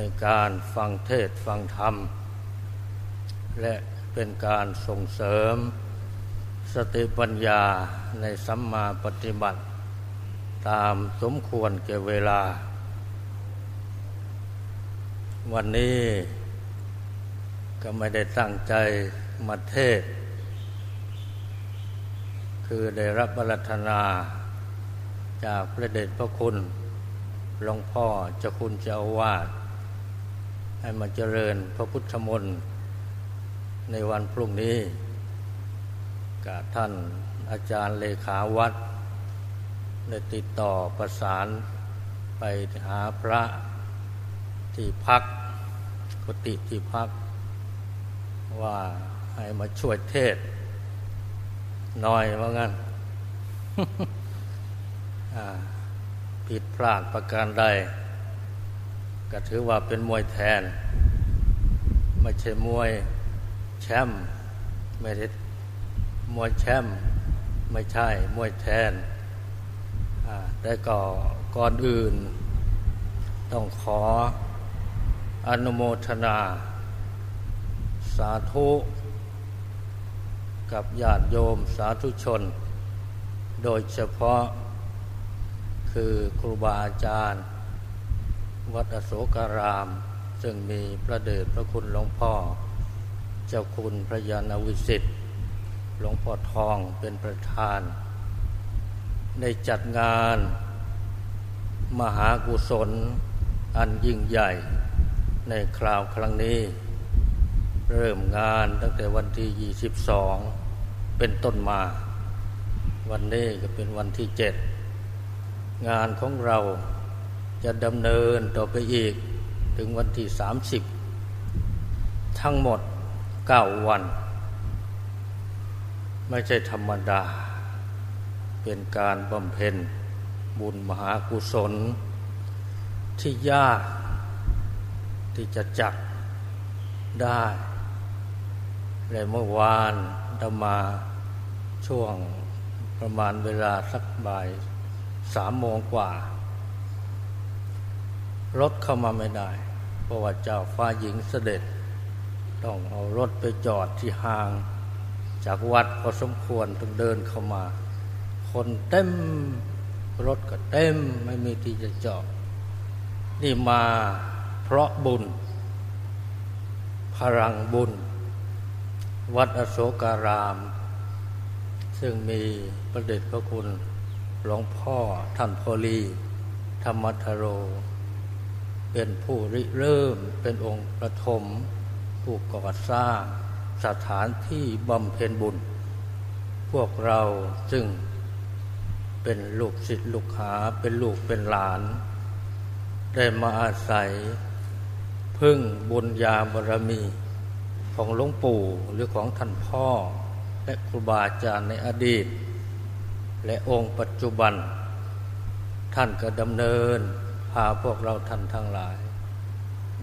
ในการฟังเทศฟังธรรม และเป็นการส่งเสริม สติปัญญาในสัมมาปฏิบัติ ตามสมควรแก่เวลา วันนี้ก็ไม่ได้ตั้งใจมาเทศ คือได้รับบัรันา จากพระเดชพระคุณหลวงพ่อเจ้าคุณเจ้าวาส ให้มาเจริญพระพุทธมนต์ในวันพรุ่งนี้กับท่านอาจารย์เลขาวัด ได้ติดต่อประสานไปหาพระที่พักกุฏิที่พัก ว่าให้มาช่วยเทศหน่อยว่างั้นผิดพลาดประการใด ก็ถือว่าเป็นมวยแทน ไม่ใช่มวยแชมป์ไม่ได้มวยแชมป์ไม่ใช่มวยแทน แต่ก็ก่อนอื่น ต้องขออนุโมทนา สาธุ กับญาติโยมสาธุชน โดยเฉพาะคือครูบาอาจารย์ วัดอโศการาม ซึ่งมีพระเดชพระคุณหลวงพ่อ เจ้าคุณพระยาณวิสิทธิ์หลวงพ่อทองเป็นประธานได้จัดงาน มหากุศล อันยิ่งใหญ่ในคราวครั้งนี้ เริ่มงานตั้งแต่วันที่ 22 เป็นต้นมา วันนี้ก็เป็นวันที่เจ็ดงานของเรา จะดำเนินต่อไปอีกถึงวันที่สามสิบทั้งหมดเก้าวัน ไม่ใช่ธรรมดา เป็นการบำเพ็ญบุญมหากุศล ที่ยากที่จะจักได้และเมื่อวานดมาช่วงประมาณเวลาสักบ่ายสามโมงกว่า รถเข้ามาไม่ได้ เพราะว่าเจ้าฟ้าหญิงเสด็จ ต้องเอารถไปจอดที่ห่าง จากวัดพอสมควรต้องเดินเข้ามา คนเต็มรถก็เต็มไม่มีที่จะจอด นี่มาเพราะบุญ พลังบุญ วัดอโศการาม ซึ่งมีประเด็จพระคุณหลวงพ่อท่านพอลี ธรรมทโร เป็นผู้ริเริ่มเป็นองค์ประถม ผู้ก่อสร้างสถานที่บำเพ็ญบุญ พวกเราซึ่งเป็นลูกศิษย์ลูกหาเป็นลูกเป็นหลาน ได้มาอาศัย พึ่งบุญญาบารมีของหลวงปู่หรือของท่านพ่อ และครูบาอาจารย์ในอดีต และองค์ปัจจุบัน ท่านก็ดำเนินาพวกเราท่านทั้งหลาย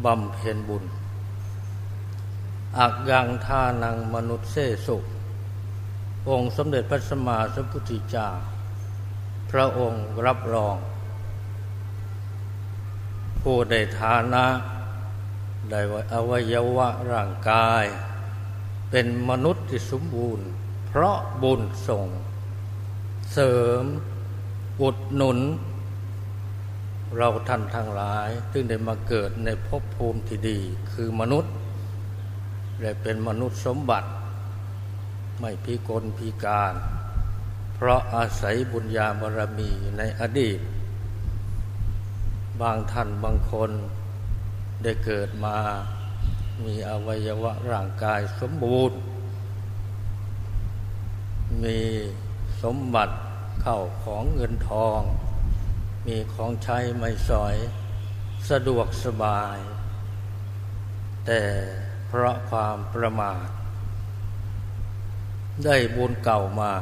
บำเพ็ญบุญ อักยังทานังมนุษย์เสสุองค์สมเด็จพระสัมมาสัมพุทธเจ้า พระองค์รับรอง ผู้ได้ฐานะได้อวัยวะร่างกาย เป็นมนุษย์ที่สมบูรณ์ เพราะบุญส่ง เสริม อุดหนุน เราท่านทั้งหลายซึ่งได้มาเกิดในภพภูมิที่ดี คือมนุษย์และเป็นมนุษย์สมบัติ ไม่พิกลพิการ เพราะอาศัยบุญญาบารมีในอดีต บางท่านบางคนได้เกิดมามีอวัยวะร่างกายสมบูรณ์ มีสมบัติเข้าของเงินทอง มีของใช้ไม่สอย สะดวกสบาย แต่เพราะความประมาท ได้บุญเก่ามา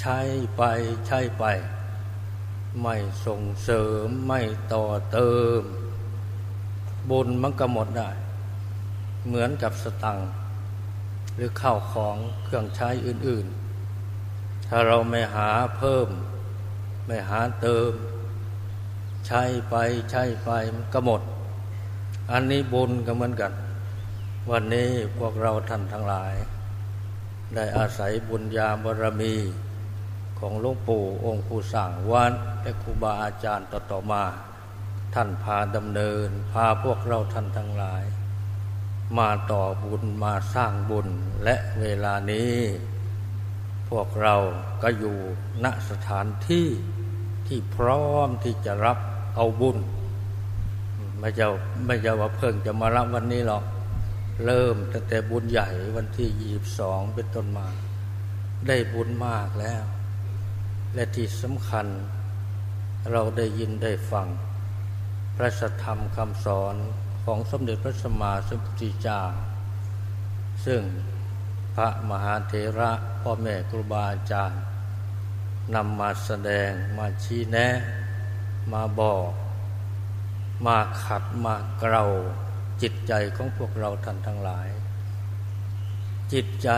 ใช้ไปใช้ไป ไม่ส่งเสริมไม่ต่อเติม บุญมันก็หมดได้ เหมือนกับสตังหรือข้าวของเครื่องใช้อื่น ๆ ถ้าเราไม่หาเพิ่ม ไม่หาเติม ใช้ไปใช้ไปมันก็หมด อันนี้บุญก็เหมือนกัน วันนี้พวกเราท่านทั้งหลาย ได้อาศัยบุญญาบารมีของหลวงปู่องค์ผู้สั่งวันและครูบาอาจารย์ต่อๆมา ท่านพาดำเนิน พาพวกเราท่านทั้งหลาย มาต่อบุญมาสร้างบุญและเวลานี้ พวกเราก็อยู่ณสถานที่ที่พร้อมที่จะรับเอาบุญ ไม่จะไม่จะว่าเพิ่งจะมารับวันนี้หรอก เริ่มตั้งแต่บุญใหญ่วันที่ยี่บสองเป็นต้นมา ได้บุญมากแล้ว และที่สำคัญ เราได้ยินได้ฟัง พระสัทธรรมคำสอนของสมเด็จพระสัมมาสัมพุทธเจ้าซึ่ง ระมหาเถระพ่อแม่ครูบาอาจารย์นำมาแสดงมาชี้แนะ มาบอก มาขัดมาเกลาจิตใจของพวกเราท่านทั้งหลาย จิตใจ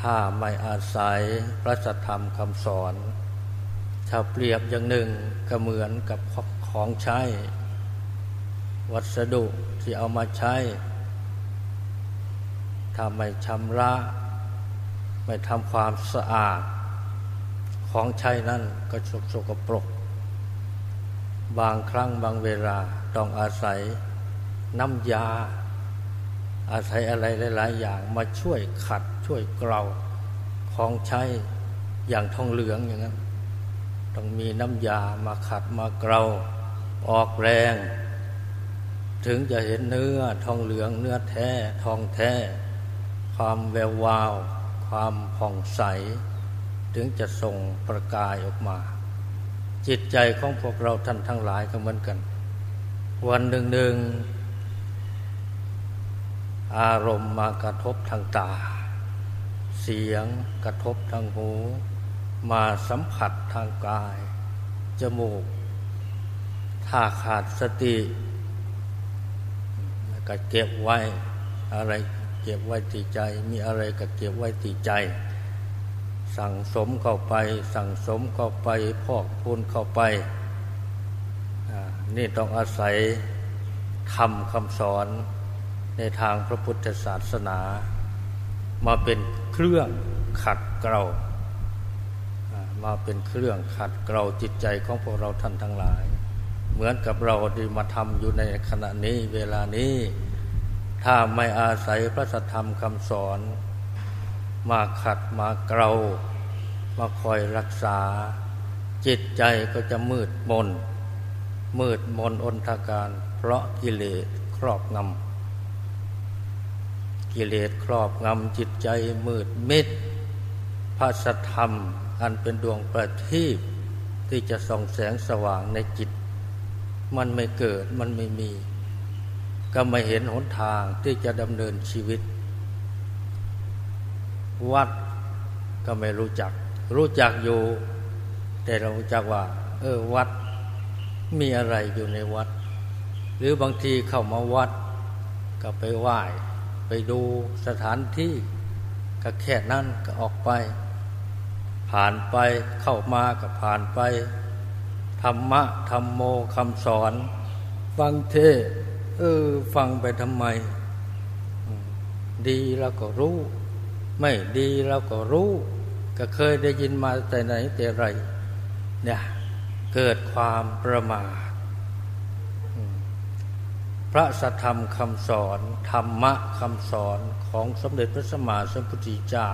ถ้าไม่อาศัยพระสัทธรรมคำสอนถ้าเปรียบอย่างหนึ่งก็เหมือนกับของใช้ วัสดุที่เอามาใช้ ถ้าไม่ชำระ ไม่ทำความสะอาด ของใช้นั่นก็สกสกปรก บางครั้งบางเวลาต้องอาศัยน้ำยา อาศัยอะไรหลาย ๆ อย่างมาช่วยขัดช่วยเกลาของใช้อย่างทองเหลืองอย่างนั้น ต้องมีน้ำยามาขัดมาเกลาออกแรง ถึงจะเห็นเนื้อทองเหลืองเนื้อแท้ทองแท้ ความแวววาว ความผ่องใส ถึงจะส่งประกายออกมา จิตใจของพวกเราท่านทั้งหลายก็เหมือนกัน วันหนึ่งหนึ่งอารมณ์มากระทบทางตา เสียงกระทบทางหู มาสัมผัสทางกาย จมูก ถ้าขาดสติก็เก็บไว้อะไร ก็บไว้ที่ใจ มีอะไรก็เก็บไว้ที่ใจ สั่งสมเข้าไป สั่งสมเข้าไปพอกพูนเข้าไป นี่ต้องอาศัยทำคำสอนในทางพระพุทธศาสนา มาเป็นเครื่องขัดเกลามาเป็นเครื่องขัดเกลาจิตใจของพวกเราท่านทั้งหลาย เหมือนกับเราที่มาทำอยู่ในขณะนี้เวลานี้ ถ้าไม่อาศัยพระธรรมคำสอน มาขัดมาเกลามาคอยรักษา จิตใจก็จะมืดมน มืดมนอนทาการ เพราะกิเลสครอบงำกิเลสครอบงำจิตใจมืดมิดพระสัทธรรมอันเป็นดวงประทีปที่จะส่องแสงสว่างในจิต มันไม่เกิดมันไม่มี ก็ไม่เห็นหนทางที่จะดำเนินชีวิต วัดก็ไม่รู้จัก รู้จักอยู่ แต่เรารู้จักว่า เออวัดมีอะไรอยู่ในวัด หรือบางทีเข้ามาวัด ก็ไปไหว้ ไปดูสถานที่ ก็แค่นั้นก็ออกไป ผ่านไปเข้ามาก็ผ่านไปธรรมะธรรมโมคำสอน ฟังเทศ เออ ฟังไปทำไม ดีแล้วก็รู้ ไม่ดีเราก็รู้ ก็เคยได้ยินมาแต่ไหนแต่ไร เนี่ย เกิดความประมาทพระสัทธรรมคำสอน ธรรมะคำสอนของสมเด็จพระสัมมาสัมพุทธเจ้า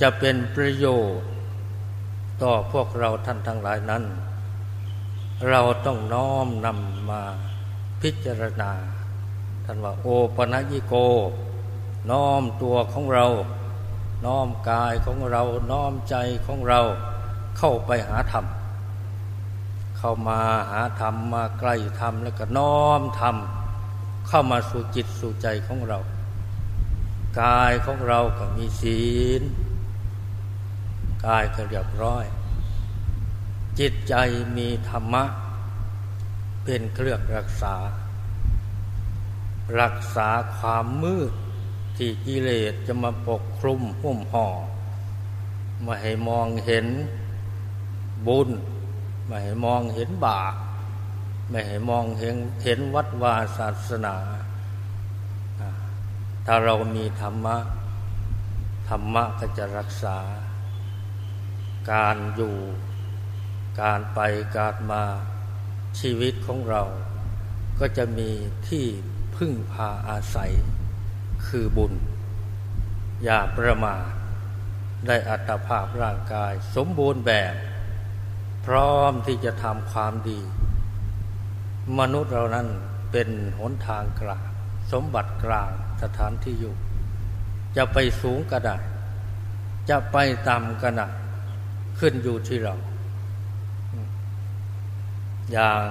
จะเป็นประโยชน์ ต่อพวกเราท่านทั้งหลายนั้น เราต้องน้อมนำมา พิจารณาท่านว่าโอปนัญิโก น้อมตัวของเรา น้อมกายของเรา น้อมใจของเราเข้าไปหาธรรม เข้ามาหาธรรมมาใกล้ธรรมแล้วก็น้อมธรรมเข้ามาสู่จิตสู่ใจของเรา กายของเราก็มีศีล กายก็เรียบร้อย จิตใจมีธรรมะ เป็นเครื่องรักษา รักษาความมืดที่กิเลสจะมาปกคลุมหุ้มห่อมาให้มองเห็นบุญมาให้มองเห็นบาปไม่ให้มองเห็นเห็นวัดวาศาสนา ถ้าเรามีธรรมะ ธรรมะก็จะรักษา การอยู่ การไปการมา ชีวิตของเราก็จะมีที่พึ่งพาอาศัย คือบุญ อย่าประมาทได้อัตภาพร่างกาย สมบูรณ์แบบ พร้อมที่จะทำความดี มนุษย์เรานั้นเป็นหนทางกลางสมบัติกลางสถานที่อยู่ จะไปสูงก็ได้ จะไปต่ำก็ได้ขึ้นอยู่ที่เรา อย่าง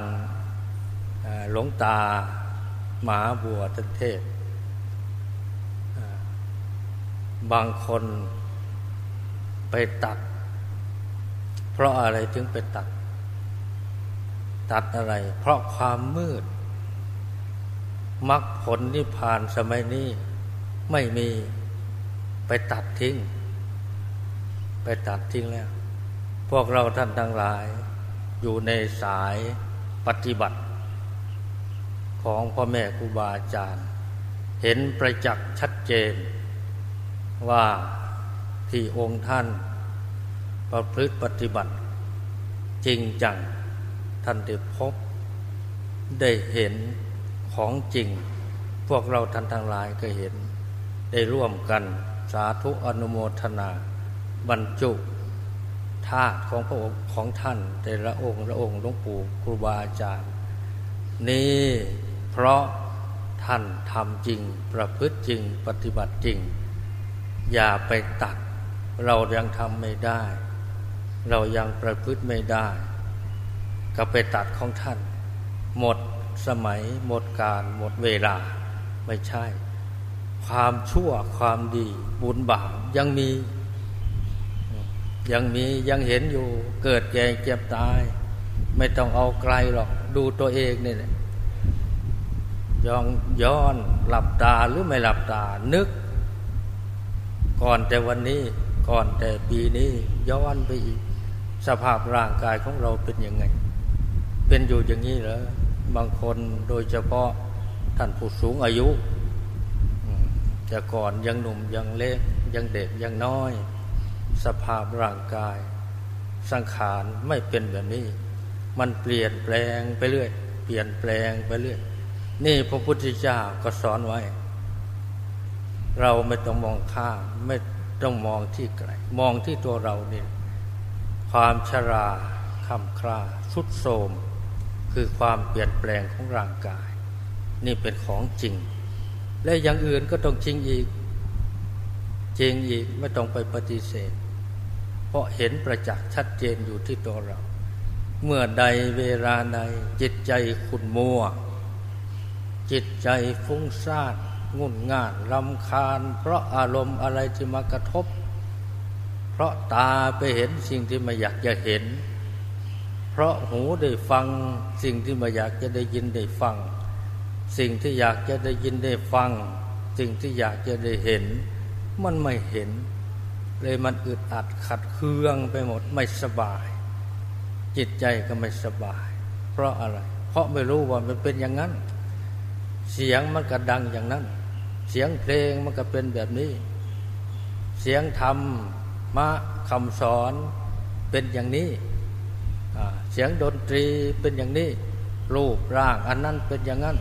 หลวงตาหมาบัวตเทศ บางคนไปตัด เพราะอะไรถึงไปตัด ตัดอะไร เพราะความมืดมรรคผลนิพพานสมัยนี้ไม่มีไปตัดทิ้ง ไปตัดทิ้งแล้ว พวกเราท่านทั้งหลาย อยู่ในสายปฏิบัติ ของพ่อแม่ครูบาอาจารย์ เห็นประจักษ์ชัดเจน ว่าที่องค์ท่าน ประพฤติปฏิบัติ จริงจังท่านได้พบ ได้เห็นของจริง พวกเราท่านทั้งหลายก็เห็น ได้ร่วมกันสาธุอนุโมทนา บรรจุ ธาตุของพระองค์ของท่าน แต่ละองค์ละองค์หลวงปู่ครูบาอาจารย์ นี่เพราะท่านทำจริง ประพฤติจริงปฏิบัติจริง อย่าไปตัด เรายังทำไม่ได้ เรายังประพฤติไม่ได้ ก็ไปตัดของท่าน หมดสมัยหมดการหมดเวลาไม่ใช่ ความชั่วความดีบุญบาปยังมี ยังมียังเห็นอยู่เกิดแก่เจ็บตาย ไม่ต้องเอาไกลหรอกดูตัวเองนี่แหละย้อนย้อนหลับตาหรือไม่หลับตานึก ก่อนแต่วันนี้ก่อนแต่ปีนี้ย้อนไปอีก สภาพร่างกายของเราเป็นยังไง เป็นอยู่อย่างนี้เหรอบางคนโดยเฉพาะท่านผู้สูงอายุจะก่อนยังหนุ่มยังเล็กยังเด็กยังน้อย สภาพร่างกาย สังขารไม่เป็นแบบนี้ มันเปลี่ยนแปลงไปเรื่อย เปลี่ยนแปลงไปเรื่อย นี่พระพุทธเจ้าก็สอนไว้ เราไม่ต้องมองข้ามไม่ต้องมองที่ไกลมองที่ตัวเราเนี่ยความชราคำคราสุดโทมคือความเปลี่ยนแปลงของร่างกาย นี่เป็นของจริง และอย่างอื่นก็ต้องจริงอีก จริงอีกไม่ต้องไปปฏิเสธ เพราะเห็นประจักษ์ชัดเจนอยู่ที่ตัวเรา เมื่อใดเวลาใดจิตใจขุ่นมัว จิตใจฟุ้งซ่านงุ่นง่านรำคาญ เพราะอารมณ์อะไรที่มากระทบ เพราะตาไปเห็นสิ่งที่ไม่อยากจะเห็น เพราะหูได้ฟังสิ่งที่ไม่อยากจะได้ยินได้ฟัง สิ่งที่อยากจะได้ยินได้ฟัง สิ่งที่อยากจะได้เห็น มันไม่เห็น เลยมันอึดอัดขัดเคืองไปหมดไม่สบาย จิตใจก็ไม่สบาย เพราะอะไร เพราะไม่รู้ว่ามันเป็นอย่างนั้น เสียงมันก็ดังอย่างนั้น เสียงเพลงมันก็เป็นแบบนี้ เสียงธรรมมะคำสอนเป็นอย่างนี้เสียงดนตรีเป็นอย่างนี้ รูปร่างอันนั้นเป็นอย่างนั้น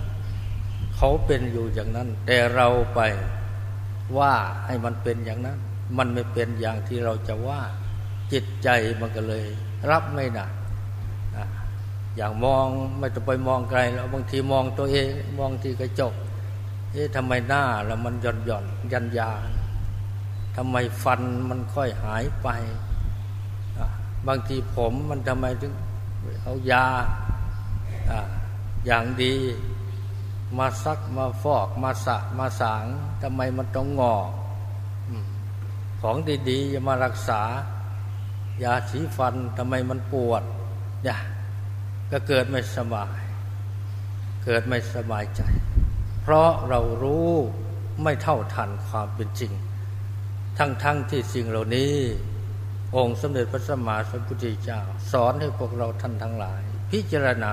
เขาเป็นอยู่อย่างนั้น แต่เราไปว่าให้มันเป็นอย่างนั้น มันไม่เป็นอย่างที่เราจะว่า จิตใจมันก็เลย รับไม่ได้อย่างมองไม่ต้องไปมองไกลแล้วบางทีมองตัวเองมองที่กระจกเอ๊ะทำไมหน้าเรามันหย่อนหย่อนยันยาทำไมฟันมันค่อยหายไป บางทีผมมันทำไมถึงเอายาออย่างดี มาซักมาฟอกมาสะมาสางทำไมมันต้องงอก ของดีๆจะมารักษายาสีฟันทำไมมันปวดเนี่ยก็เกิดไม่สบาย เกิดไม่สบายใจ เพราะเรารู้ไม่เท่าทันความเป็นจริง ทั้งๆทที่สิ่งเหล่านี้ องค์สมเด็จพระสัมมาสัมพุทธเจ้า สอนให้พวกเราท่านทั้งหลาย พิจารณา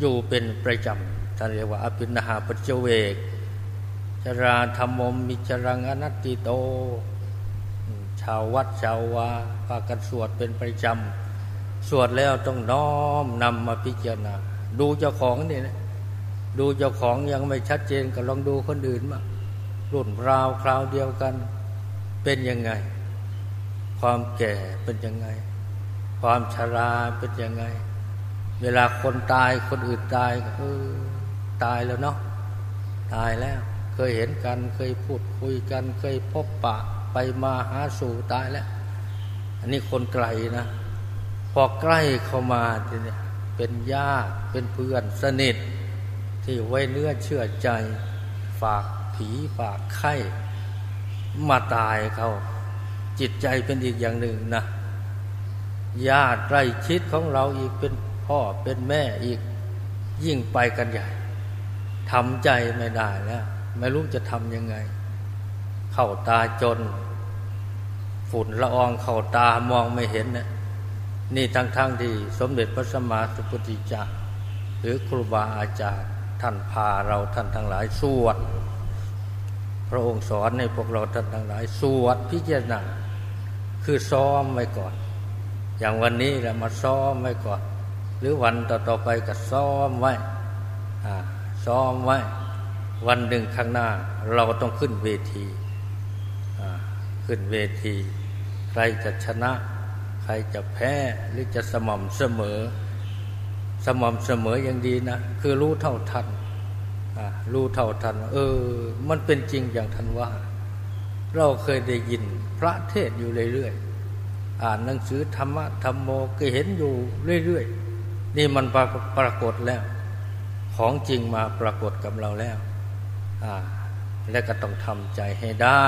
อยู่เป็นประจำท่านเรียกว่าอภินาหาปัจเจเวกจราธรรมมมิจรังอนัตติโต ชาววัดชาววาพากันสวดเป็นประจำ สวดแล้วต้องน้อมนำมาพิจารณา ดูเจ้าของนี่นะดูเจ้าของยังไม่ชัดเจนก็ลองดูคนอื่นมารุ่นราวคราวเดียวกัน เป็นยังไง ความแก่เป็นยังไง ความชราเป็นยังไง เวลาคนตายคนอื่นตายเออตายแล้วเนาะตายแล้ว เคยเห็นกันเคยพูดคุยกันเคยพบปะ ไปมาหาสู่ตายแล้ว อันนี้คนไกลนะ พอใกล้เข้ามาทีนี้เป็นญาติเป็นเพื่อนสนิท ที่ไว้เนื้อเชื่อใจ ฝากผีฝากไข้ มาตายเขาจิตใจเป็นอีกอย่างหนึ่งนะญาติใกล้ชิดของเราอีกเป็นพ่อเป็นแม่อีกยิ่งไปกันใหญ่ทำใจไม่ได้แล้ว ไม่รู้จะทำยังไง เข้าตาจน ฝุ่นละอองเข้าตามองไม่เห็นนะนี่ทั้งๆทที่สมเด็จพระสัมมาสัมพุทธเจ้าหรือครูบาอาจารย์ท่านพาเราท่านทั้งหลายสวดพระองค์สอนให้พวกเราท่านทั้งหลาย สวดพิจารณาคือซ้อมไว้ก่อน อย่างวันนี้เรามาซ้อมไว้ก่อน หรือวันต่อๆไปก็ซ้อมไว้ซ้อมไว้ วันหนึ่งข้างหน้า เราต้องขึ้นเวที ขึ้นเวที ใครจะชนะ ใครจะแพ้หรือจะสม่ำเสมอ สม่ำเสมออย่างดีนะ คือรู้เท่าทันรู้เท่าทัน เออ มันเป็นจริงอย่างท่านว่า เราเคยได้ยินพระเทศอยู่เรื่อยๆอ่านหนังสือธรรมะธรรมโมก็เห็นอยู่เรื่อยๆ นี่มันปรากฏแล้ว ของจริงมาปรากฏกับเราแล้วอ่าและก็ต้องทำใจให้ได้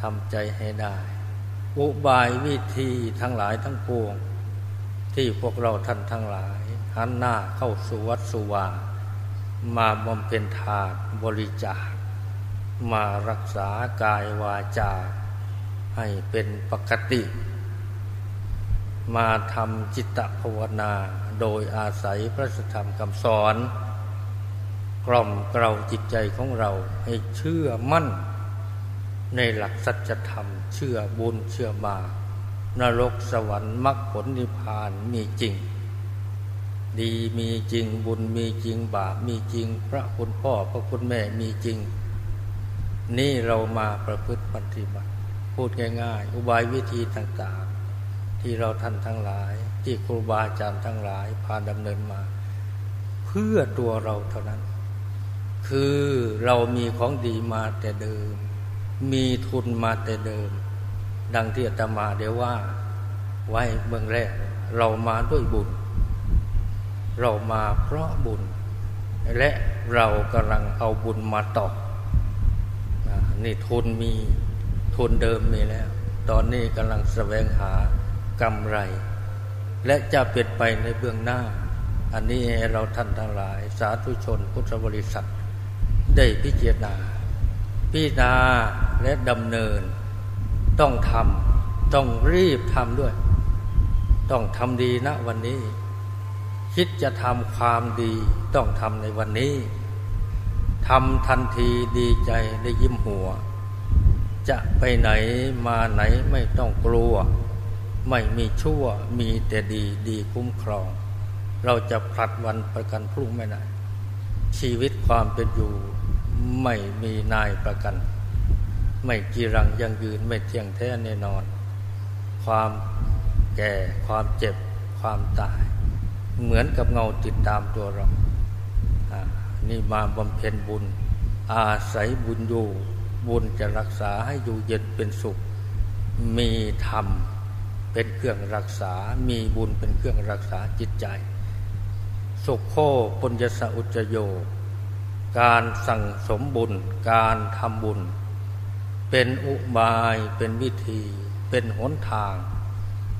ทำใจให้ได้ อุบายวิธีทั้งหลายทั้งปวง ที่พวกเราท่านทั้งหลาย หันหน้าเข้าสู่วัดสุวามาบำเพ็ญทานบริจาค มารักษากายวาจา ให้เป็นปกติ มาทำจิตภาวนาโดยอาศัยพระธรรมคำสอน กล่อมเกลาจิตใจของเราให้เชื่อมั่น ในหลักสัจธรรม เชื่อบุญเชื่อบานรกสวรรค์มรรคผลนิพพานมีจริง ดีมีจริงบุญมีจริงบาปมีจริง พระคุณพ่อพระคุณแม่มีจริง นี่เรามาประพฤติปฏิบัติ พูดง่ายๆ อุบายวิธีต่างๆ ที่เราท่านทั้งหลาย ที่ครูบาอาจารย์ทั้งหลายพาดำเนินมา เพื่อตัวเราเท่านั้น คือเรามีของดีมาแต่เดิม มีทุนมาแต่เดิม ดังที่อาตมาเดี๋ยวว่า ไว้เมืองแรก เรามาด้วยบุญ เรามาเพราะบุญ และเรากำลังเอาบุญมาต่อนี่ทุนมีทุนเดิมมีแล้ว ตอนนี้กำลังแสวงหากำไร และจะเปลี่ยนไปในเบื้องหน้า อันนี้เราท่านทั้งหลาย สาธุชนพุทธบริษัท ได้พิจารณา พิจารณาและดำเนิน ต้องทำต้องรีบทำด้วย ต้องทำดีนะวันนี้ คิดจะทำความดี ต้องทำในวันนี้ทำทันทีดีใจได้ยิ้มหัว จะไปไหนมาไหนไม่ต้องกลัว ไม่มีชั่วมีแต่ดีดีคุ้มครอง เราจะผลัดวันประกันพรุ่งไม่ได้ชีวิตความเป็นอยู่ ไม่มีนายประกัน ไม่กีรังยังยืนไม่เที่ยงแท้แน่นอน ความแก่ความเจ็บความตาย เหมือนกับเงาติดตามตัวเรานี่มาบำเพ็ญบุญ อาศัยบุญอยู่ บุญจะรักษาให้อยู่เย็นเป็นสุข มีธรรมเป็นเครื่องรักษา มีบุญเป็นเครื่องรักษาจิตใจ สุขโคปุญญสอุจโย การสั่งสมบุญ การทำบุญ เป็นอุบายเป็นวิธี เป็นหนทาง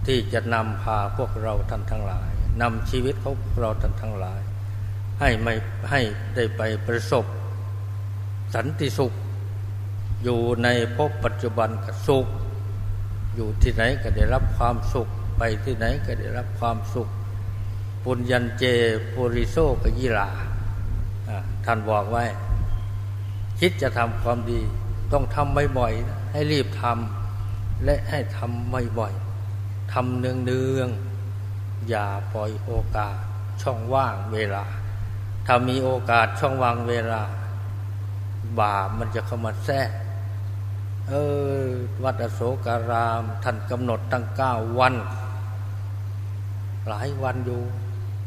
ที่จะนำพาพวกเราท่านทั้งหลายนำชีวิตของเราท่านทั้งหลาย ให้ไม่ให้ได้ไปประสบ สันติสุข อยู่ในภพปัจจุบันกับสุข อยู่ที่ไหนก็ได้รับความสุข ไปที่ไหนก็ได้รับความสุข ปุญญเจปุริโซกยิลา ท่านบอกไว้ คิดจะทำความดี ต้องทำบ่อยๆให้รีบทำและให้ทำบ่อยๆทำเนืองๆอย่าปล่อยโอกาส ช่องว่างเวลา ถ้ามีโอกาสช่องว่างเวลา บาปมันจะเข้ามาแทรกเออวัดอโศการาม ท่านกำหนดตั้งเก้าวัน หลายวันอยู่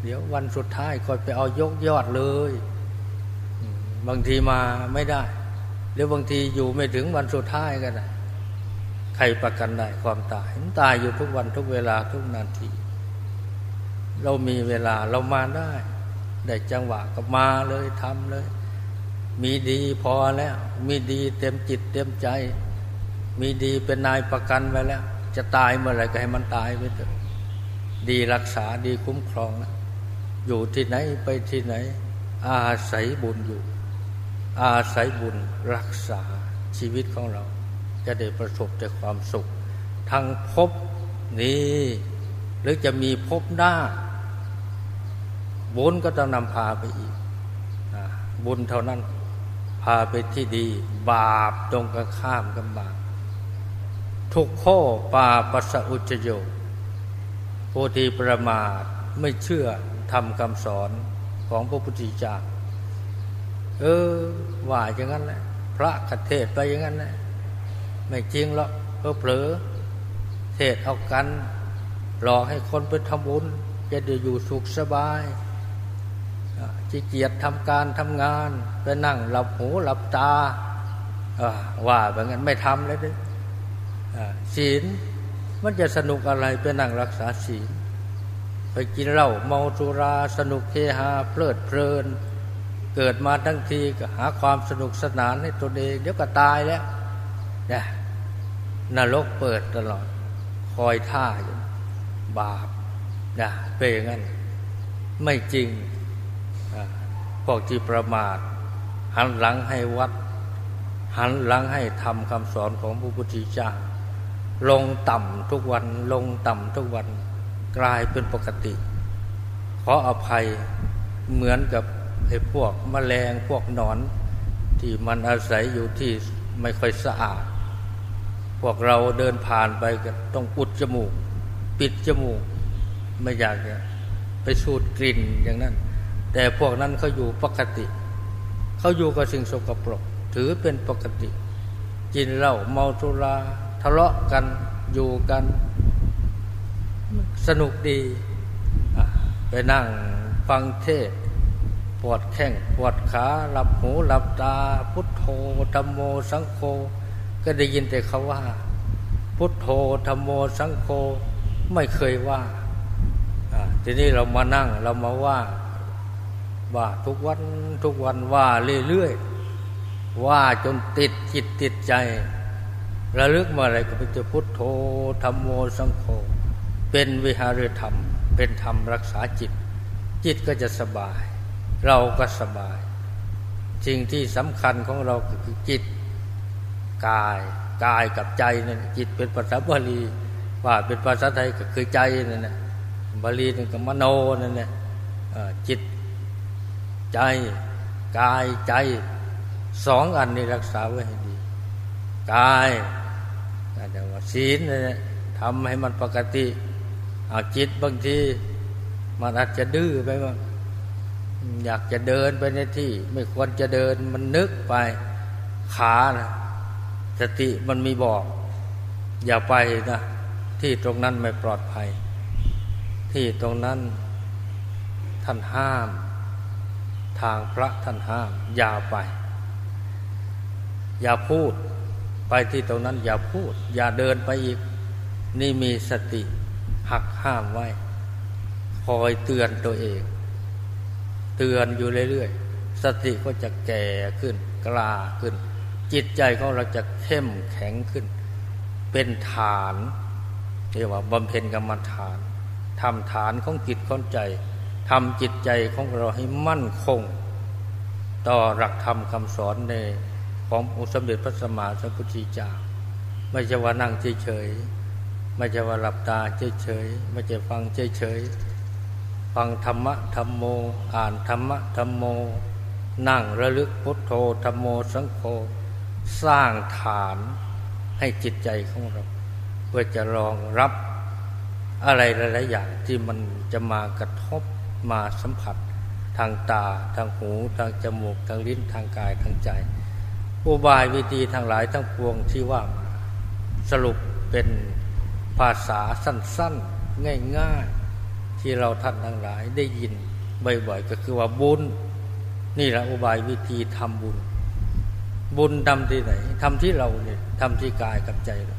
เดี๋ยววันสุดท้ายค่อยไปเอายกยอดเลย บางทีมาไม่ได้ หรือบางทีอยู่ไม่ถึงวันสุดท้ายก็ได้ใครประกันได้ความตายตายอยู่ทุกวันทุกเวลาทุกนาที เรามีเวลาเรามาได้ ได้จังหวะก็มาเลยทำเลย มีดีพอแล้ว มีดีเต็มจิตเต็มใจ มีดีเป็นนายประกันไว้แล้ว จะตายเมื่อไหร่ก็ให้มันตายไปเถอะดีรักษาดีคุ้มครองนะอยู่ที่ไหนไปที่ไหน อาศัยบุญอยู่ อาศัยบุญรักษาชีวิตของเรา จะได้ประสบแต่ความสุข ทั้งพบนี้ หรือจะมีพบหน้า บุญก็ต้องนำพาไปอีก บุญเท่านั้นพาไปที่ดี บาปตรงกันข้ามกันบาปทุกข้อปาปัสอุจโยโพธิประมาทไม่เชื่อทำคำสอนของพระพุทธเจ้า เออ ว่าอย่างนั้นแหละพระคเทศไปอย่างนั้นแหละไม่จริงหรอกเพอเผลอเทศเอากันหลอกให้คนไปทำบุญจะได้อยู่สุขสบายจีเกียรติทำการทำงาน ไปนั่งหลับหูหลับตาว่าแบบนั้นไม่ทำเลยด้วยศีลมันจะสนุกอะไรไปนั่งรักษาศีล ไปกินเหล้าเมาสุราสนุกเฮฮาเพลิดเพลิน เกิดมาทั้งทีก็หาความสนุกสนานให้ตนเองเดี๋ยวก็ตายแล้วนี่ยนรกเปิดตลอด คอยท่าอยู่ บาปนะเป็นอย่างนั้น ไม่จริงพวกที่ประมาท หันหลังให้วัด หันหลังให้ทำคำสอนของพระพุทธเจ้าลงต่ำทุกวัน ลงต่ำทุกวัน กลายเป็นปกติ ขออภัยเหมือนกับ ไอ้พวกมแมลงพวกหนอน ที่มันอาศัยอยู่ที่ไม่ค่อยสะอาด พวกเราเดินผ่านไปก็ต้องอุดจมูก ปิดจมูก ไม่อยากจะไปสูดกลิ่นอย่างนั้น แต่พวกนั้นเขาอยู่ปกติ เขาอยู่กับสิ่งสกปรก ถือเป็นปกติ กินเหล้าเมาสุราทะเลาะกันอยู่กัน สนุกดี ไปนั่งฟังเทศ ปวดแข้งปวดขาหลับหูหลับตา พุทโธธรรมโมสังโฆก็ได้ยินแต่เขาว่า พุทโธธรรมโมสังโฆไม่เคยว่าทีนี้เรามานั่งเรามาว่าว่าทุกวันทุกวันว่าเรื่อยๆว่าจนติดจิตติดใจ ระลึกมาอะไรก็เป็นจะพุทโธธรรมโมสังโฆเป็นวิหารธรรม เป็นธรรมรักษาจิต จิตก็จะสบาย เราก็สบายสิ่งที่สำคัญของเราคือจิตกายกายกับใจนั่นจิตเป็นภาษาบาลีว่าเป็นภาษาไทยก็คือใจนั่นแหละบาลีนั่นก็มโนนั่นแหละจิตใจกายใจสองอันนี้รักษาไว้ให้ดีกายแต่ว่าศีลนี่ยทำให้มันปกติเอาจิตบางทีมันอาจจะดื้อไปบ้าง อยากจะเดินไปในที่ ไม่ควรจะเดินมันนึกไปขานะสติมันมีบอก อย่าไปนะ ที่ตรงนั้นไม่ปลอดภัย ที่ตรงนั้นท่านห้าม ทางพระท่านห้าม อย่าไป อย่าพูด ไปที่ตรงนั้น อย่าพูด อย่าเดินไปอีก นี่มีสติหักห้ามไว้ คอยเตือนตัวเอง เตือนอยู่เรื่อยๆ สติก็จะแก่ขึ้น กล้าขึ้น จิตใจของเราจะเข้มแข็งขึ้น เป็นฐานเรียกว่าบำเพ็ญกรรมฐานทำฐานของจิตของใจทำจิตใจของเราให้มั่นคง ต่อหลักธรรมคำสอนในขององค์สมเด็จพระสัมมาสัมพุทธเจ้าไม่ใช่ว่านั่งเฉยๆไม่ใช่ว่าหลับตาเฉยๆไม่ใช่ฟังเฉยๆ ฟังธรรมะธรรมโม อ่านธรรมะธรรมโม นั่งระลึกพุทโธธรรมโมสังโฆสร้างฐานให้จิตใจของเรา เพื่อจะรองรับอะไรหลายๆอย่างที่มันจะมากระทบมาสัมผัส ทางตา ทางหู ทางจมูก ทางลิ้นทางกายทางใจอุบายวิธีทางหลายทั้งปวงที่ว่าสรุปเป็นภาษาสั้น ๆ ง่าย ๆ ที่เราท่านทั้งหลายได้ยินบ่อยๆก็คือว่าบุญ นี่แหละอุบายวิธีทำบุญ บุญทำที่ไหนทำที่เราเนี่ยทำที่กายกับใจเรา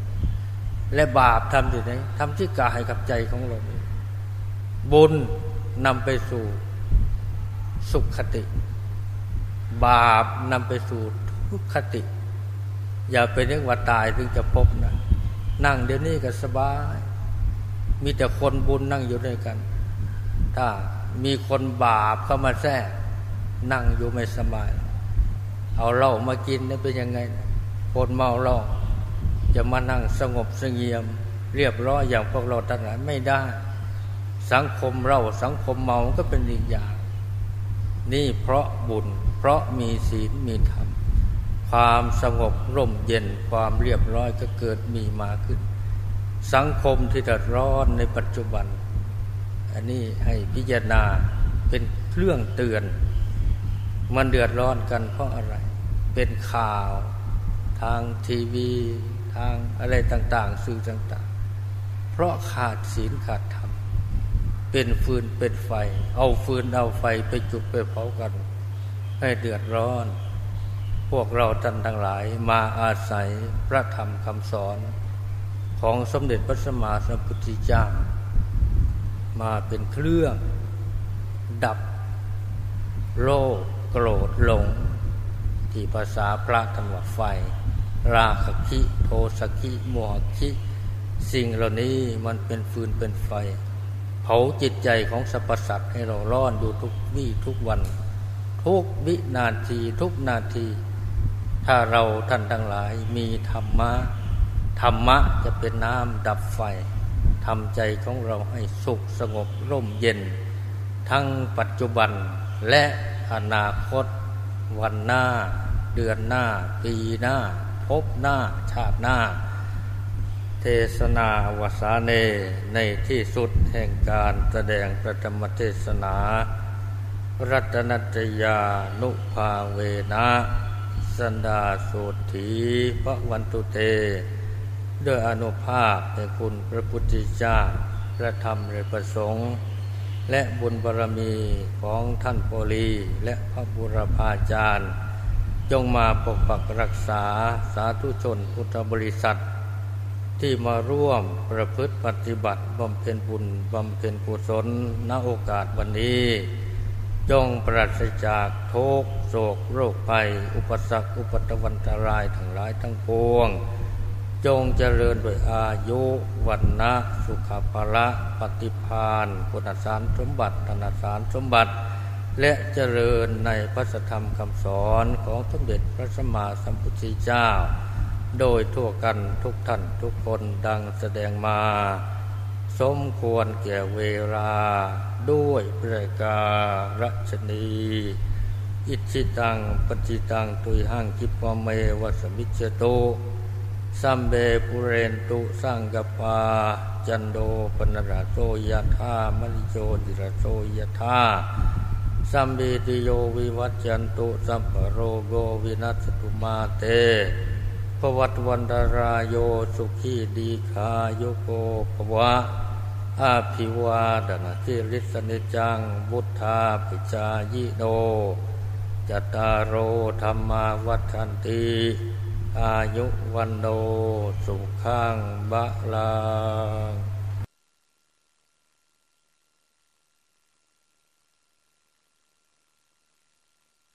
และบาปทำที่ไหนทำที่กายกับใจของเราเนี่ยบุญนำไปสู่สุขคติ บาปนำไปสู่ทุกขติ อย่าไปนึกว่าตายถึงจะพบนะ นั่งเดี๋ยวนี้ก็สบาย มีแต่คนบุญนั่งอยู่ด้วยกัน ถ้ามีคนบาปเข้ามาแทรกนั่งอยู่ไม่สบาย เอาเหล้ามากินนี่เป็นยังไง คนเมาเหล้าจะมานั่งสงบสงเงียม เรียบร้อยอย่างพวกเราทั้งหลายไม่ได้ สังคมเราสังคมเมาก็เป็นอีกอย่าง นี่เพราะบุญ เพราะมีศีลมีธรรม ความสงบร่มเย็นความเรียบร้อยก็เกิดมีมาขึ้น สังคมที่เดือดร้อนในปัจจุบัน อันนี้ให้พิจารณาเป็นเครื่องเตือน มันเดือดร้อนกันเพราะอะไร เป็นข่าว ทางทีวี ทางอะไรต่าง ๆ สื่อต่างๆ เพราะขาดศีลขาดธรรม เป็นฟืนเป็นไฟ เอาฟืนเอาไฟไปจุดไปเผากัน ให้เดือดร้อน พวกเราท่านทั้งหลายมาอาศัยพระธรรมคำสอนของสมเด็จพระสัมมาสัมพุทธเจ้า มาเป็นเครื่อง ดับโลภโกรธหลง ที่ภาษาพระธรรมไฟ ราคคิโทสคิโมหคิ สิ่งเหล่านี้มันเป็นฟืนเป็นไฟ เผาจิตใจของสรรพสัตว์ให้เราร้อนอยู่ทุกวี่ทุกวัน ทุกวินาทีทุกนาที ถ้าเราท่านทั้งหลายมีธรรมะ ธรรมะจะเป็นน้ำดับไฟ ทำใจของเราให้สุขสงบร่มเย็น ทั้งปัจจุบันและอนาคต วันหน้า เดือนหน้า ปีหน้า พบหน้า ชาติหน้า เทศนาวสาเนในที่สุดแห่งการแสดงประธรรมเทศนา รัตนัตยานุภาเวนะสันดาสุถีพระวันตุเต ด้วยอนุภาพในคุณพระพุทธเจ้า พระธรรมและประสงค์ และบุญบารมีของท่านโพลีและพระบุรพาจารย์ จงมาปกปักรักษาสาธุชนพุทธบริษัท ที่มาร่วมประพฤติปฏิบัติบำเพ็ญบุญบำเพ็ญกุศลณโอกาสวันนี้ จงปราศจากทุกโศกโรคภัย อุปสรรคอุปตวันตรายทั้งหลายทั้งปวง จงเจริญโดยอายุวันนะสุขภาระปฏิพานคุณสารสมบัติธนสารสมบัติ และเจริญในพระธรรมคำสอนของสมเด็จพระสัมมาสัมพุทธเจ้า โดยทั่วกันทุกท่านทุกคนดังแสดงมา สมควรแก่เวลาด้วยประการชนีอิชิตังปฏิตังตุยหังคิปเมวัสมิจโต สัมเบปุเรนตุสังกปา จันโดปนราโซยธามริโจติระโซยธาสัมเบติโยวิวัจจันตุสัมปโรโกวินัสตุมาเตภวัตวันดารายโยสุขีดีคาโยโกภวะอาภิวาดนาทิริสนิจังบุทธาปิจายิโนจตารโรธรรมาวัฏันติ อายุวันโดสุขังบะลัง